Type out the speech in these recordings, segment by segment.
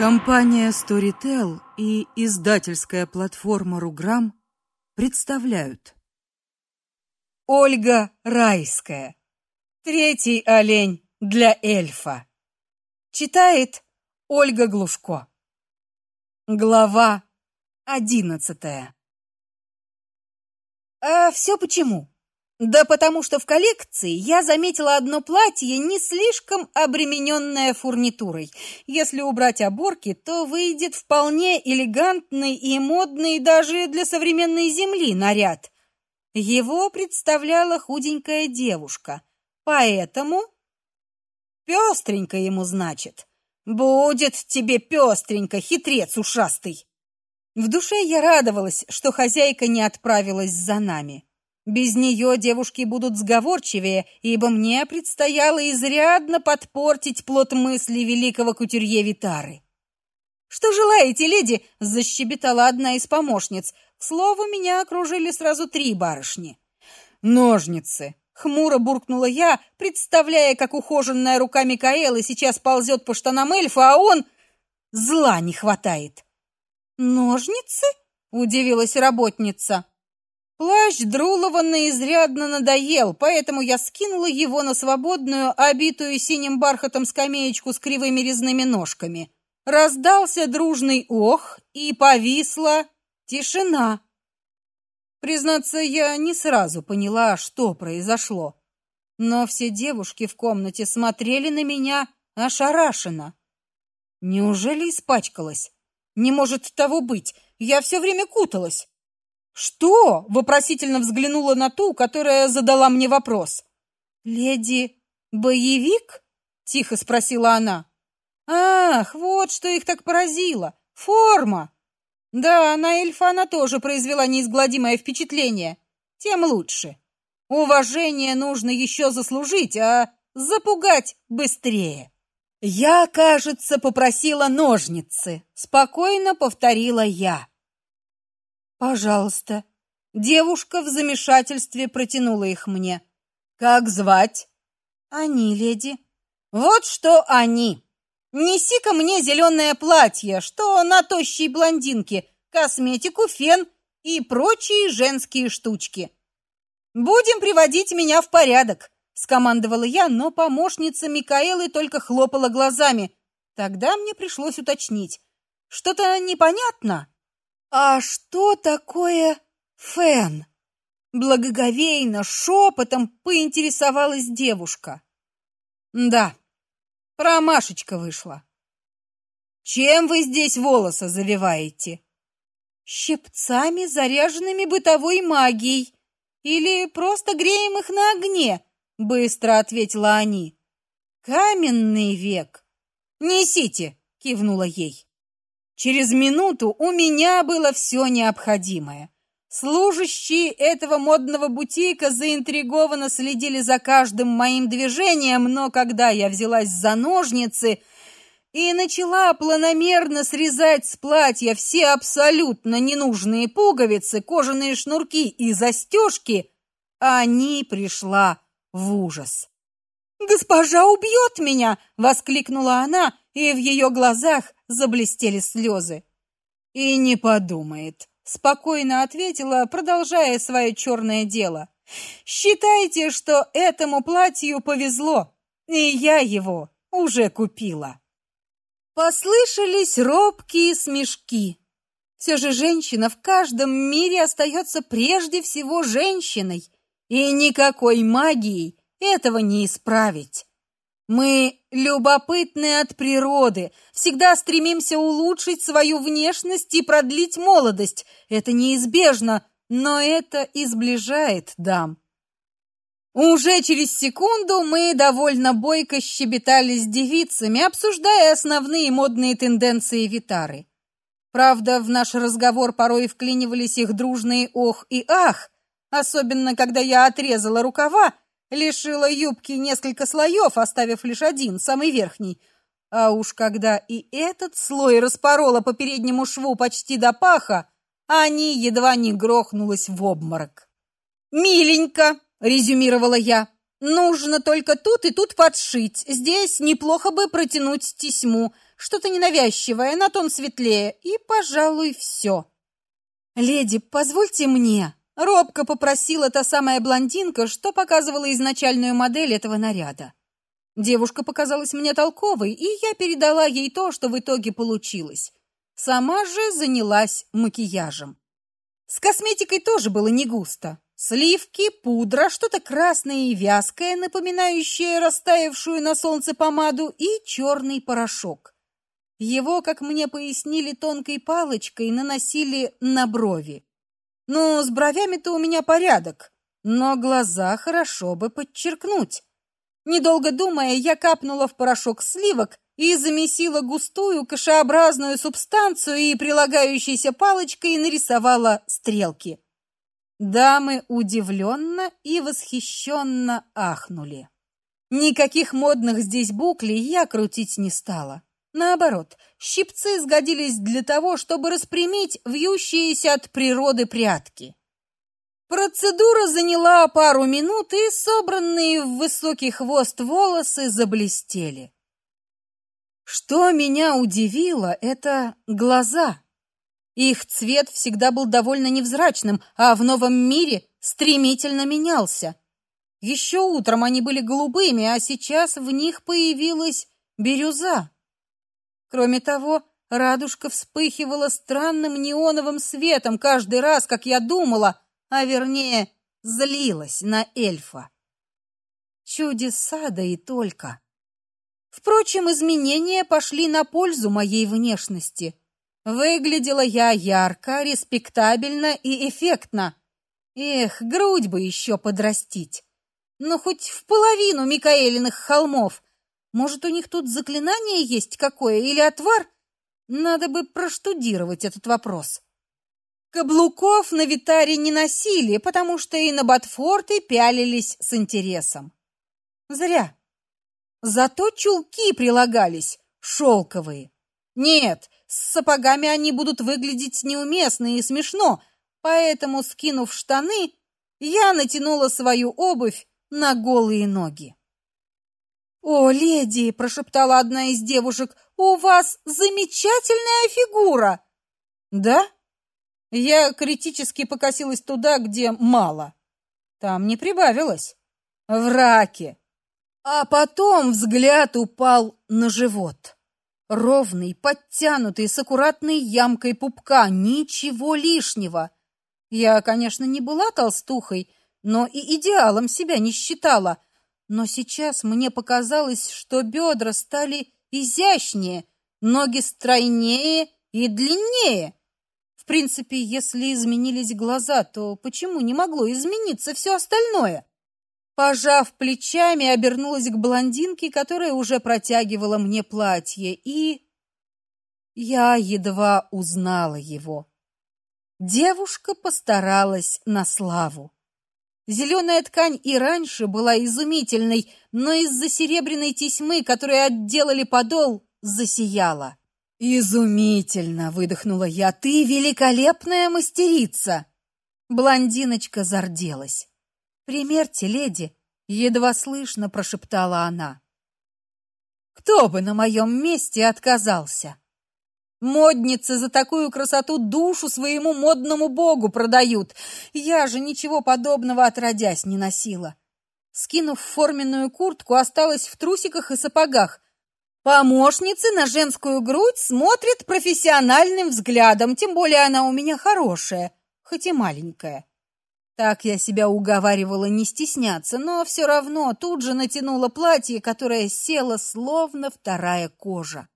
Компания Storytel и издательская платформа Руграм представляют Ольга Райская. Третий олень для эльфа. Читает Ольга Глушко. Глава одиннадцатая. А все почему? Да потому что в коллекции я заметила одно платье, не слишком обремененное фурнитурой. Если убрать оборки, то выйдет вполне элегантный и модный даже для современной земли наряд. Его представляла худенькая девушка. Поэтому пестренько ему, значит. Будет тебе пестренько, хитрец ушастый. В душе я радовалась, что хозяйка не отправилась за нами. Без нее девушки будут сговорчивее, ибо мне предстояло изрядно подпортить плод мысли великого кутюрье Витары. Что желаете, леди? защебетала одна из помощниц. К слову, меня окружили сразу три барышни. Ножницы, хмуро буркнула я, представляя, как ухоженная рука Микаэлы сейчас ползет по штанам эльфа, а он зла не хватает. Ножницы? удивилась работница. Плащ Друлова изрядно надоел, поэтому я скинула его на свободную, обитую синим бархатом скамеечку с кривыми резными ножками. Раздался дружный ох, и повисла тишина. Признаться, я не сразу поняла, что произошло. Но все девушки в комнате смотрели на меня ошарашенно. Неужели испачкалась? Не может того быть. Я все время куталась. Что? вопросительно взглянула на ту, которая задала мне вопрос. Леди боевик? тихо спросила она. Ах, вот что их так поразило. Форма. Да, на эльфа она тоже произвела неизгладимое впечатление. Тем лучше. Уважение нужно еще заслужить, а запугать быстрее. Я, кажется, попросила ножницы, спокойно повторила я. Пожалуйста. Девушка в замешательстве протянула их мне. Как звать? Они, леди. Вот что они. Неси-ка мне зеленое платье, что на тощей блондинке, косметику, фен и прочие женские штучки. Будем приводить меня в порядок, скомандовала я, но помощница Микаэлы только хлопала глазами. Тогда мне пришлось уточнить: что-то непонятно. А что такое фен? Благоговейно шепотом поинтересовалась девушка. Да. Промашечка вышла. Чем вы здесь волосы завиваете? Щипцами, заряженными бытовой магией, или просто греем их на огне, быстро ответила они. Каменный век. Несите, кивнула ей. Через минуту у меня было все необходимое. Служащие этого модного бутика заинтригованно следили за каждым моим движением, но когда я взялась за ножницы и начала планомерно срезать с платья все абсолютно ненужные пуговицы, кожаные шнурки и застежки, они пришла в ужас. «Госпожа убьет меня!» — воскликнула она, и в ее глазах заблестели слезы. И не подумает, спокойно ответила, продолжая свое черное дело. Считайте, что этому платью повезло, и я его уже купила. Послышались робкие смешки. Все же женщина в каждом мире остается прежде всего женщиной, и никакой магией этого не исправить. Мы любопытны от природы, всегда стремимся улучшить свою внешность и продлить молодость. Это неизбежно, но это и сближает дам. Уже через секунду мы довольно бойко щебетали с девицами, обсуждая основные модные тенденции Витары. Правда, в наш разговор порой вклинивались их дружные ох и ах, особенно когда я отрезала рукава лишила юбки несколько слоев, оставив лишь один, самый верхний. А уж когда и этот слой распорола по переднему шву почти до паха, они едва не грохнулась в обморок. «Миленько!» — резюмировала я. Нужно только тут и тут подшить. Здесь неплохо бы протянуть тесьму, что-то ненавязчивое, на тон светлее, и, пожалуй, все. Леди, позвольте мне, робко попросила та самая блондинка, что показывала изначальную модель этого наряда. Девушка показалась мне толковой, и я передала ей то, что в итоге получилось. Сама же занялась макияжем. С косметикой тоже было не густо. Сливки, пудра, что-то красное и вязкое, напоминающее растаявшую на солнце помаду, и черный порошок. Его, как мне пояснили, тонкой палочкой наносили на брови. Ну, с бровями-то у меня порядок, но глаза хорошо бы подчеркнуть. Недолго думая, я капнула в порошок сливок и замесила густую кашеобразную субстанцию и прилагающейся палочкой нарисовала стрелки. Дамы удивленно и восхищенно ахнули. Никаких модных здесь буклей я крутить не стала. Наоборот, щипцы сгодились для того, чтобы распрямить вьющиеся от природы прядки. Процедура заняла пару минут, и собранные в высокий хвост волосы заблестели. Что меня удивило это глаза. Их цвет всегда был довольно невзрачным, а в новом мире стремительно менялся. Еще утром они были голубыми, а сейчас в них появилась бирюза. Кроме того, радужка вспыхивала странным неоновым светом каждый раз, как я думала, а вернее, злилась на эльфа. Чудеса да и только. Впрочем, изменения пошли на пользу моей внешности. Выглядела я ярко, респектабельно и эффектно. Эх, грудь бы еще подрастить. Ну хоть в половину Микаэлиных холмов. Может, у них тут заклинание есть какое или отвар? Надо бы проштудировать этот вопрос. Каблуков на Витаре не носили, потому что и на ботфорты пялились с интересом. Зря. Зато чулки прилагались шелковые. Нет, с сапогами они будут выглядеть неуместно и смешно, поэтому, скинув штаны, я натянула свою обувь на голые ноги. "О, леди", прошептала одна из девушек. "У вас замечательная фигура". "Да?" Я критически покосилась туда, где мало. Там не прибавилось. В раке. А потом взгляд упал на живот. Ровный, подтянутый, с аккуратной ямкой пупка, ничего лишнего. Я, конечно, не была толстухой, но и идеалом себя не считала. Но сейчас мне показалось, что бедра стали изящнее, ноги стройнее и длиннее. В принципе, если изменились глаза, то почему не могло измениться все остальное? Пожав плечами, обернулась к блондинке, которая уже протягивала мне платье, и я едва узнала его. Девушка постаралась на славу. Зеленая ткань и раньше была изумительной, но из-за серебряной тесьмы, которой отделали подол, засияла. Изумительно, выдохнула я. Ты великолепная мастерица. Блондиночка зарделась. Примерьте, леди, едва слышно прошептала она. Кто бы на моем месте отказался? Модницы за такую красоту душу своему модному богу продают. Я же ничего подобного отродясь не носила. Скинув форменную куртку, осталась в трусиках и сапогах. Помощницы на женскую грудь смотрят профессиональным взглядом, тем более она у меня хорошая, хоть и маленькая. Так я себя уговаривала не стесняться, но все равно тут же натянула платье, которое село словно вторая кожа.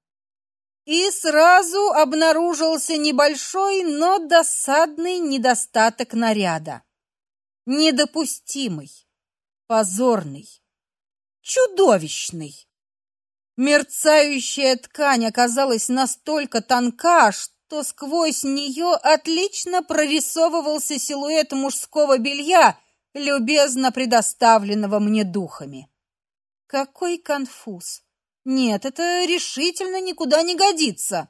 И сразу обнаружился небольшой, но досадный недостаток наряда. Недопустимый, позорный, чудовищный. Мерцающая ткань оказалась настолько тонка, что сквозь нее отлично прорисовывался силуэт мужского белья, любезно предоставленного мне духами. Какой конфуз. Нет, это решительно никуда не годится.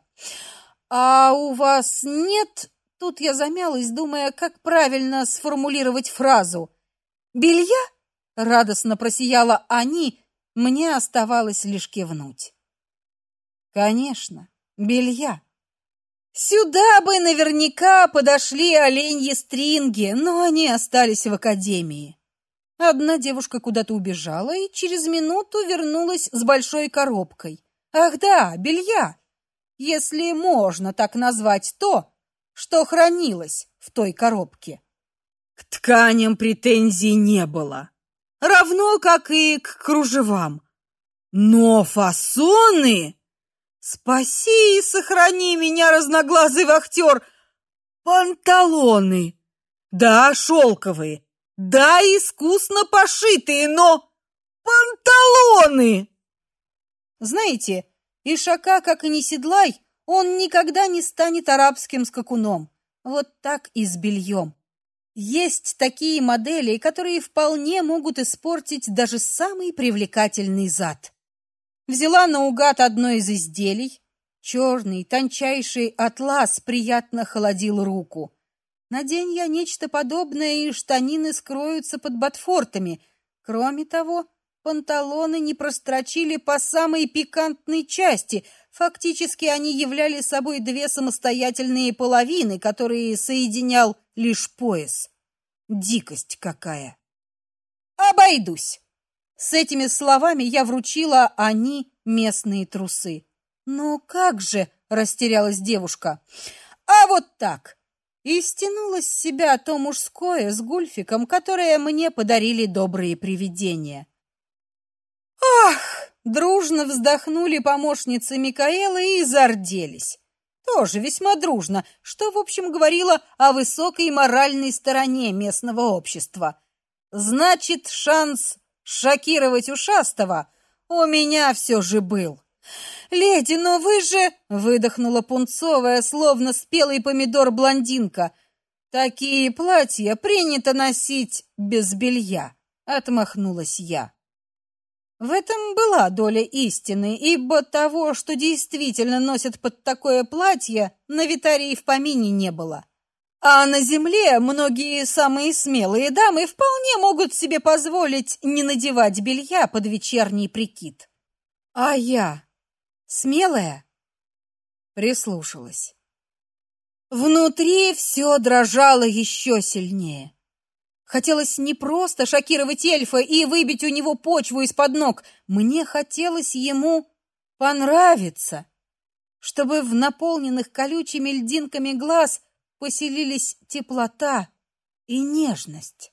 А у вас нет? Тут я замялась, думая, как правильно сформулировать фразу. Белья? радостно просияла они, мне оставалось лишь кивнуть. Конечно, белья. Сюда бы наверняка подошли оленьи стринги, но они остались в академии. Одна девушка куда-то убежала и через минуту вернулась с большой коробкой. Ах да, белья. Если можно так назвать то, что хранилось в той коробке. К тканям претензий не было, равно как и к кружевам. Но фасоны... Спаси и сохрани меня, разноглазый вахтер! Панталоны! Да, шелковые, да, искусно пошитые, но... Панталоны! Знаете, Ишака, как и не седлай, он никогда не станет арабским скакуном. Вот так и с бельем. Есть такие модели, которые вполне могут испортить даже самый привлекательный зад. Взяла наугад одно из изделий. Черный, тончайший атлас приятно холодил руку. Надень я нечто подобное, и штанины скроются под ботфортами. Кроме того, панталоны не прострочили по самой пикантной части. Фактически они являли собой две самостоятельные половины, которые соединял лишь пояс. Дикость какая! Обойдусь. С этими словами я вручила они местные трусы. Но как же, растерялась девушка. А вот так. И стянула с себя то мужское с гульфиком, которое мне подарили добрые привидения. Ах, дружно вздохнули помощницы Микаэлы и зарделись тоже весьма дружно, что, в общем, говорило о высокой моральной стороне местного общества. Значит, шанс шокировать ушастого у меня все же был. «Леди, но вы же...» — выдохнула пунцовая, словно спелый помидор блондинка. «Такие платья принято носить без белья», — отмахнулась я. В этом была доля истины, ибо того, что действительно носят под такое платье, на Витарии в помине не было. А на земле многие самые смелые дамы вполне могут себе позволить не надевать белья под вечерний прикид. А я смелая прислушалась. Внутри все дрожало еще сильнее. Хотелось не просто шокировать эльфа и выбить у него почву из-под ног. Мне хотелось ему понравиться, чтобы в наполненных колючими льдинками глаз поселились теплота и нежность.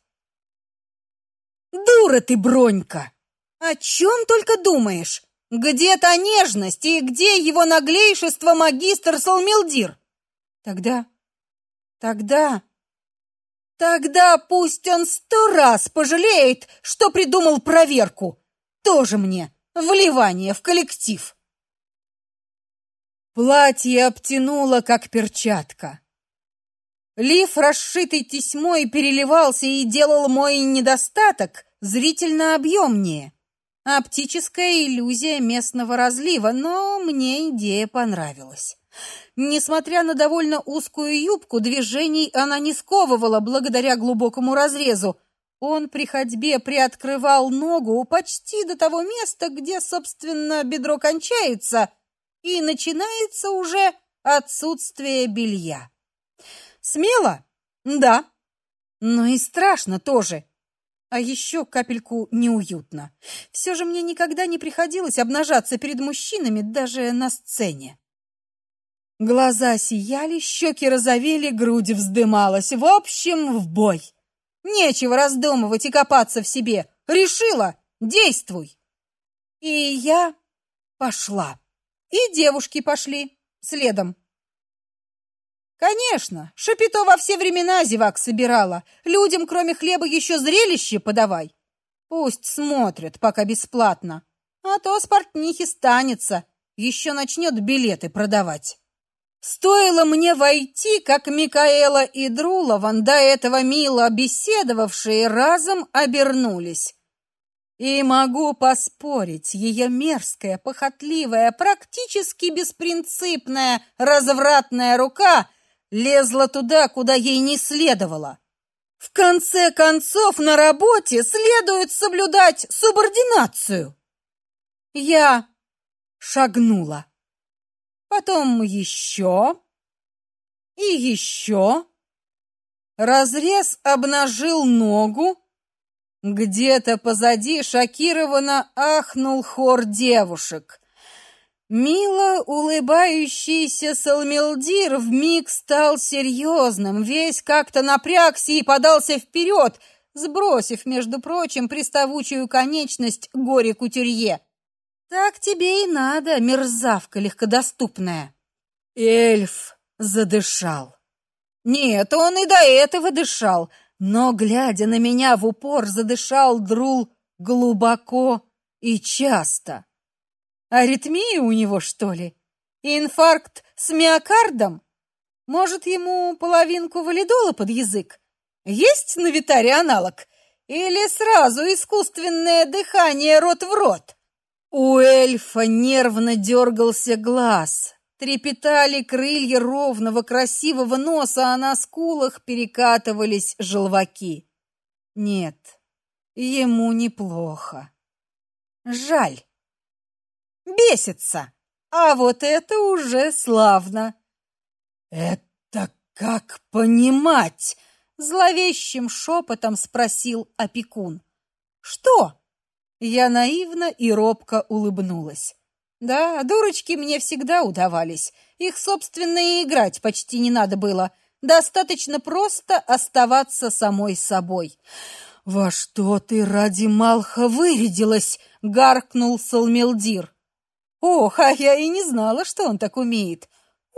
Дура ты, Бронька! О чем только думаешь? Где та нежность и где его наглейшество магистр Салмилдир? Тогда, тогда Тогда пусть он сто раз пожалеет, что придумал проверку. Тоже мне вливание в коллектив. Платье обтянуло, как перчатка. Лиф, расшитый тесьмой, переливался и делал мой недостаток зрительно объемнее. Оптическая иллюзия местного разлива, но мне идея понравилась. Несмотря на довольно узкую юбку, движений она не сковывала благодаря глубокому разрезу. Он при ходьбе приоткрывал ногу почти до того места, где, собственно, бедро кончается, и начинается уже отсутствие белья. Смело? Да. Но и страшно тоже. А еще капельку неуютно. Все же мне никогда не приходилось обнажаться перед мужчинами даже на сцене. Глаза сияли, щеки розовели, грудь вздымалась. В общем, в бой. Нечего раздумывать и копаться в себе. Решила, действуй. И я пошла. И девушки пошли следом. Конечно, Шапито во все времена зевак собирала. Людям, кроме хлеба, еще зрелище подавай. Пусть смотрят, пока бесплатно. А то с портнихи станется, еще начнет билеты продавать. Стоило мне войти, как Микаэла и Друлован, до этого мило беседовавшие, разом обернулись. И могу поспорить, ее мерзкая, похотливая, практически беспринципная, развратная рука лезла туда, куда ей не следовало. В конце концов, на работе следует соблюдать субординацию. Я шагнула. Потом еще и еще. Разрез обнажил ногу. Где-то позади шокированно ахнул хор девушек. Мило улыбающийся Салмилдир вмиг стал серьезным, весь как-то напрягся и подался вперед, сбросив, между прочим, приставучую конечность горе-кутюрье. Так тебе и надо, мерзавка легкодоступная. Эльф задышал. Нет, он и до этого дышал, но, глядя на меня в упор, задышал Друл глубоко и часто. Аритмия у него, что ли? Инфаркт с миокардом? Может, ему половинку валидола под язык? Есть на Витаре аналог? Или сразу искусственное дыхание рот в рот? У эльфа нервно дергался глаз. Трепетали крылья ровного красивого носа, а на скулах перекатывались желваки. Нет, ему неплохо. Жаль бесится. А вот это уже славно. Это как понимать? зловещим шепотом спросил опекун. Что? Я наивно и робко улыбнулась. Да, дурочки мне всегда удавались. Их, собственно, и играть почти не надо было. Достаточно просто оставаться самой собой. Во что ты ради Малха вырядилась? гаркнул Салмелдир. Ох, а я и не знала, что он так умеет.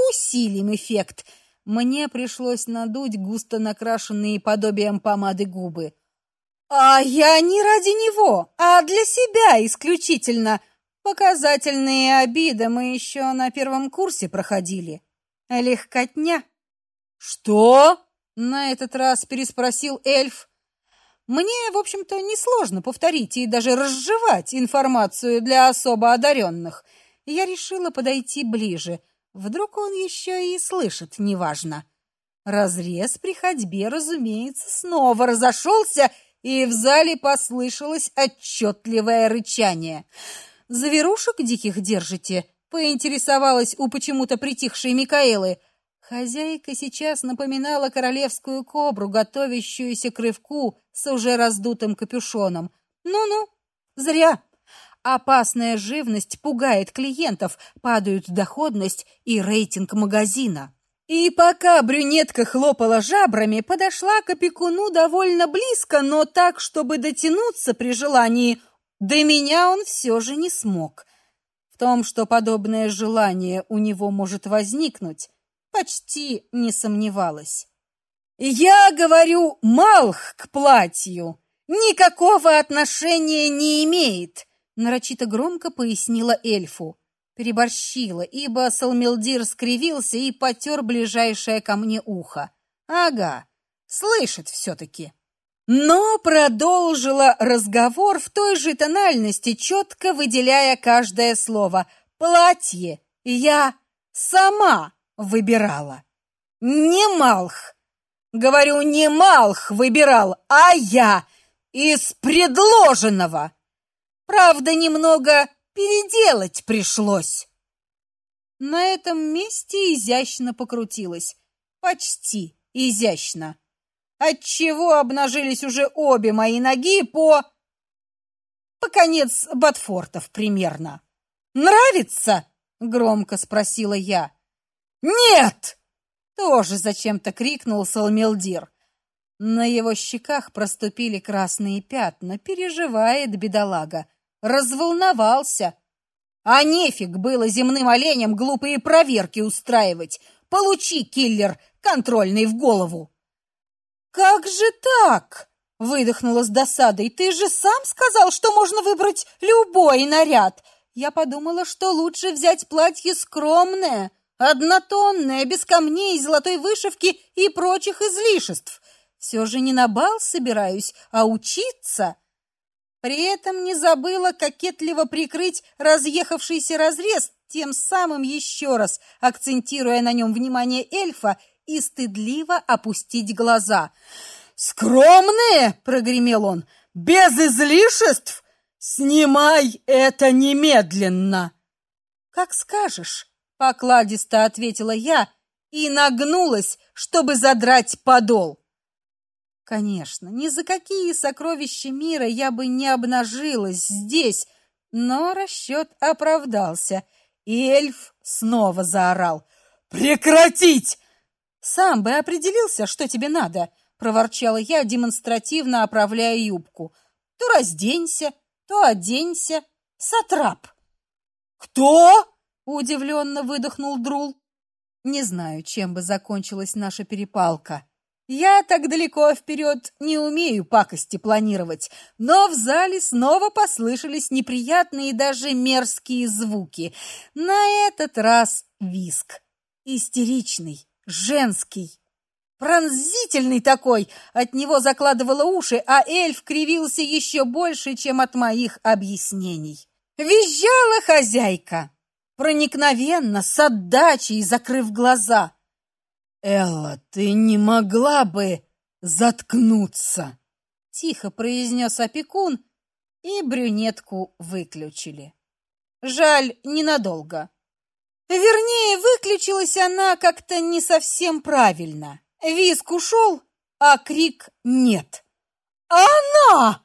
Усилим эффект. Мне пришлось надуть густо накрашенные подобием помады губы. А я не ради него, а для себя исключительно. Показательные обиды мы еще на первом курсе проходили. Легкотня. Что? На этот раз переспросил эльф. Мне, в общем-то, несложно повторить и даже разжевать информацию для особо одаренных. Я решила подойти ближе. Вдруг он еще и слышит, неважно. Разрез при ходьбе, разумеется, снова разошелся, и в зале послышалось отчетливое рычание. «Заверушек диких держите?» — поинтересовалась у почему-то притихшей Микаэлы — Хозяйка сейчас напоминала королевскую кобру, готовящуюся к рывку с уже раздутым капюшоном. Ну-ну, зря. Опасная живность пугает клиентов, падают доходность и рейтинг магазина. И пока брюнетка хлопала жабрами, подошла к опекуну довольно близко, но так, чтобы дотянуться при желании, до меня он все же не смог. В том, что подобное желание у него может возникнуть, почти не сомневалась. Я говорю, Малх к платью никакого отношения не имеет, нарочито громко пояснила эльфу. Переборщила, ибо Салмелдир скривился и потер ближайшее ко мне ухо. Ага, слышит все таки но продолжила разговор в той же тональности, четко выделяя каждое слово. Платье я сама выбирала. Не Малх. Говорю, не Малх выбирал, а я из предложенного. Правда, немного переделать пришлось. На этом месте изящно покрутилась. Почти изящно. Отчего обнажились уже обе мои ноги по... по конец Батфортов примерно. «Нравится?» — громко спросила я. «Нет!» — тоже зачем-то крикнул Салмелдир. На его щеках проступили красные пятна, переживает бедолага, разволновался. А нефиг было земным оленям глупые проверки устраивать. Получи, киллер, контрольный в голову. Как же так? выдохнула с досадой. Ты же сам сказал, что можно выбрать любой наряд. Я подумала, что лучше взять платье скромное, однотонная, без камней, золотой вышивки и прочих излишеств. Все же не на бал собираюсь, а учиться. При этом не забыла кокетливо прикрыть разъехавшийся разрез, тем самым еще раз акцентируя на нем внимание эльфа и стыдливо опустить глаза. Скромные, прогремел он. Без излишеств. Снимай это немедленно. Как скажешь, покладисто ответила я и нагнулась, чтобы задрать подол. Конечно, ни за какие сокровища мира я бы не обнажилась здесь, но расчет оправдался, и эльф снова заорал: "Прекратить!" Сам бы определился, что тебе надо, проворчала я, демонстративно оправляя юбку. То разденься, то оденься, сатрап. Кто? удивленно выдохнул Друл. Не знаю, чем бы закончилась наша перепалка. Я так далеко вперед не умею пакости планировать, но в зале снова послышались неприятные и даже мерзкие звуки. На этот раз виск. Истеричный, женский, пронзительный такой. От него закладывало уши, а эльф кривился еще больше, чем от моих объяснений. Визжала хозяйка, проникновенно, с отдачей, закрыв глаза. Элла, ты не могла бы заткнуться, тихо произнес опекун, и брюнетку выключили. Жаль, ненадолго. Вернее, выключилась она как-то не совсем правильно. Виск ушел, а крик нет. Она!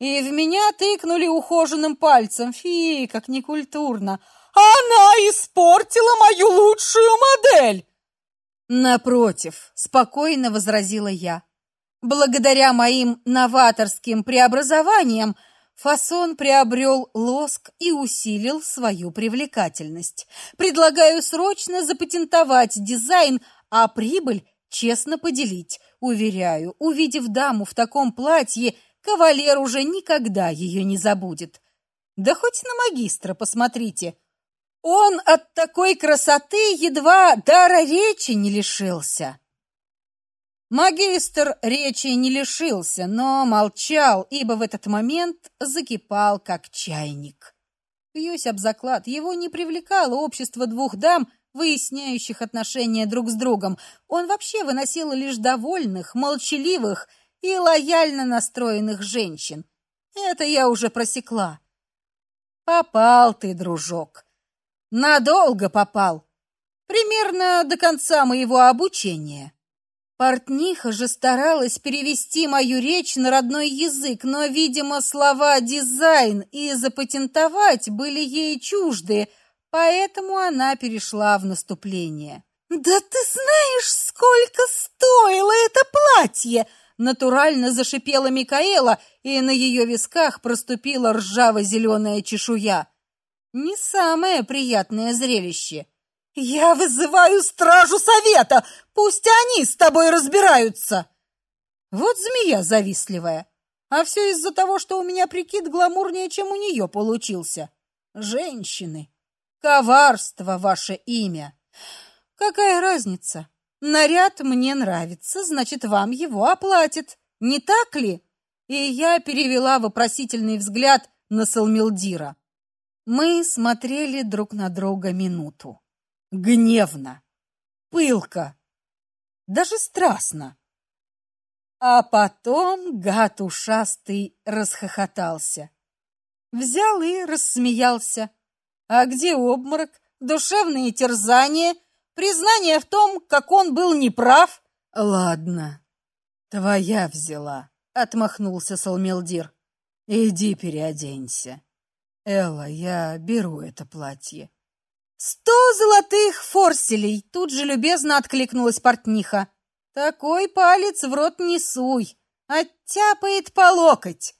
И в меня тыкнули ухоженным пальцем. Фи, как некультурно. Она испортила мою лучшую модель. Напротив, спокойно возразила я. Благодаря моим новаторским преобразованиям фасон приобрел лоск и усилил свою привлекательность. Предлагаю срочно запатентовать дизайн, а прибыль честно поделить. Уверяю, увидев даму в таком платье, кавалер уже никогда ее не забудет. Да хоть на магистра посмотрите. Он от такой красоты едва дара речи не лишился. Магистр речи не лишился, но молчал, ибо в этот момент закипал как чайник. Бьюсь об заклад, его не привлекало общество двух дам, выясняющих отношения друг с другом. Он вообще выносил лишь довольных, молчаливых и лояльно настроенных женщин. Это я уже просекла. Попал ты, дружок. Надолго попал. Примерно до конца моего обучения. Портниха же старалась перевести мою речь на родной язык, но, видимо, слова дизайн и запатентовать были ей чужды, поэтому она перешла в наступление. Да ты знаешь, сколько стоило это платье? Натурально зашипела Микаэла, и на ее висках проступила ржаво зеленая чешуя. Не самое приятное зрелище. Я вызываю стражу совета, пусть они с тобой разбираются. Вот змея завистливая. А все из-за того, что у меня прикид гламурнее, чем у нее получился. Женщины, коварство ваше имя. Какая разница? Наряд мне нравится, значит, вам его оплатят. Не так ли? И я перевела вопросительный взгляд на Салмилдира. Мы смотрели друг на друга минуту. Гневно, пылко, даже страстно. А потом гад ушастый расхохотался. Взял и рассмеялся. А где обморок, душевные терзания, признание в том, как он был неправ? Ладно, твоя взяла, отмахнулся Салмелдир. Иди переоденься. Элла, я беру это платье. Сто золотых форселей, тут же любезно откликнулась портниха. Такой палец в рот не суй, оттяпает по локоть.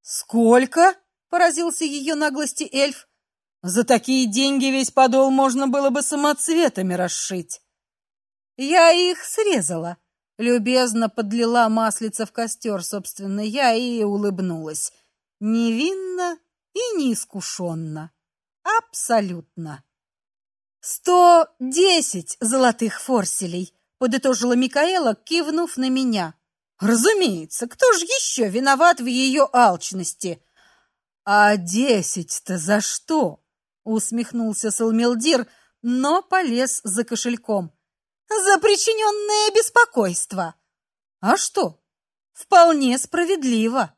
Сколько? поразился ее наглости эльф. За такие деньги весь подол можно было бы самоцветами расшить. Я их срезала, любезно подлила маслица в костер, собственно, я и улыбнулась. Невинно и неискушенно. Абсолютно. «Сто десять золотых форселей», — подытожила Микаэла, кивнув на меня. «Разумеется, кто же еще виноват в ее алчности?» «А десять-то за что?» — усмехнулся Салмелдир, но полез за кошельком. «За причиненное беспокойство». «А что? Вполне справедливо.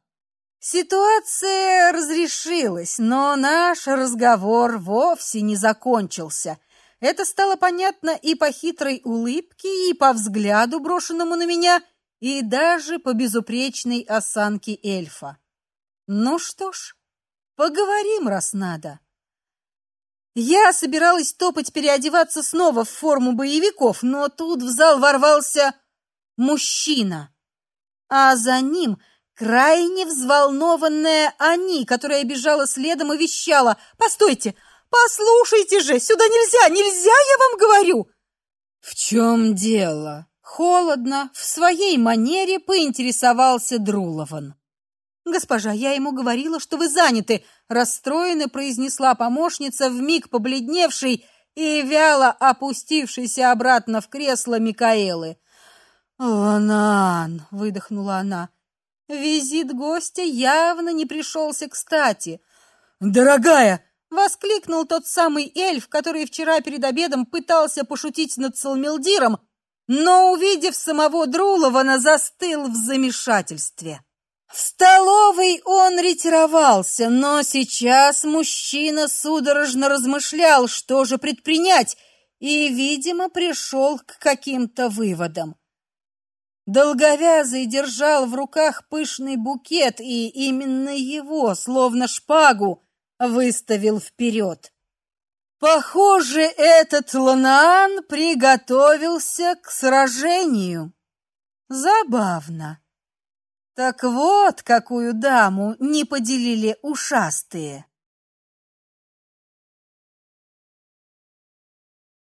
Ситуация разрешилась, но наш разговор вовсе не закончился. Это стало понятно и по хитрой улыбке, и по взгляду, брошенному на меня, и даже по безупречной осанке эльфа. Ну что ж, поговорим, раз надо. Я собиралась топать переодеваться снова в форму боевиков, но тут в зал ворвался мужчина, а за ним крайне взволнованная Ани, которая бежала следом и вещала: "Постойте, послушайте же, сюда нельзя, нельзя, я вам говорю". В чем дело? Холодно, в своей манере поинтересовался Друлован. Госпожа, я ему говорила, что вы заняты, расстроенно произнесла помощница, вмиг побледневшей и вяло опустившейся обратно в кресло Микаэлы. «Ланан!» — выдохнула она. Визит гостя явно не пришелся кстати. «Дорогая!» — воскликнул тот самый эльф, который вчера перед обедом пытался пошутить над Салмилдиром, но, увидев самого Друлована, застыл в замешательстве. В столовой он ретировался, но сейчас мужчина судорожно размышлял, что же предпринять, и, видимо, пришел к каким-то выводам. Долговязый держал в руках пышный букет, и именно его, словно шпагу, выставил вперед. Похоже, этот Ланаан приготовился к сражению. Забавно. Так вот, какую даму не поделили ушастые.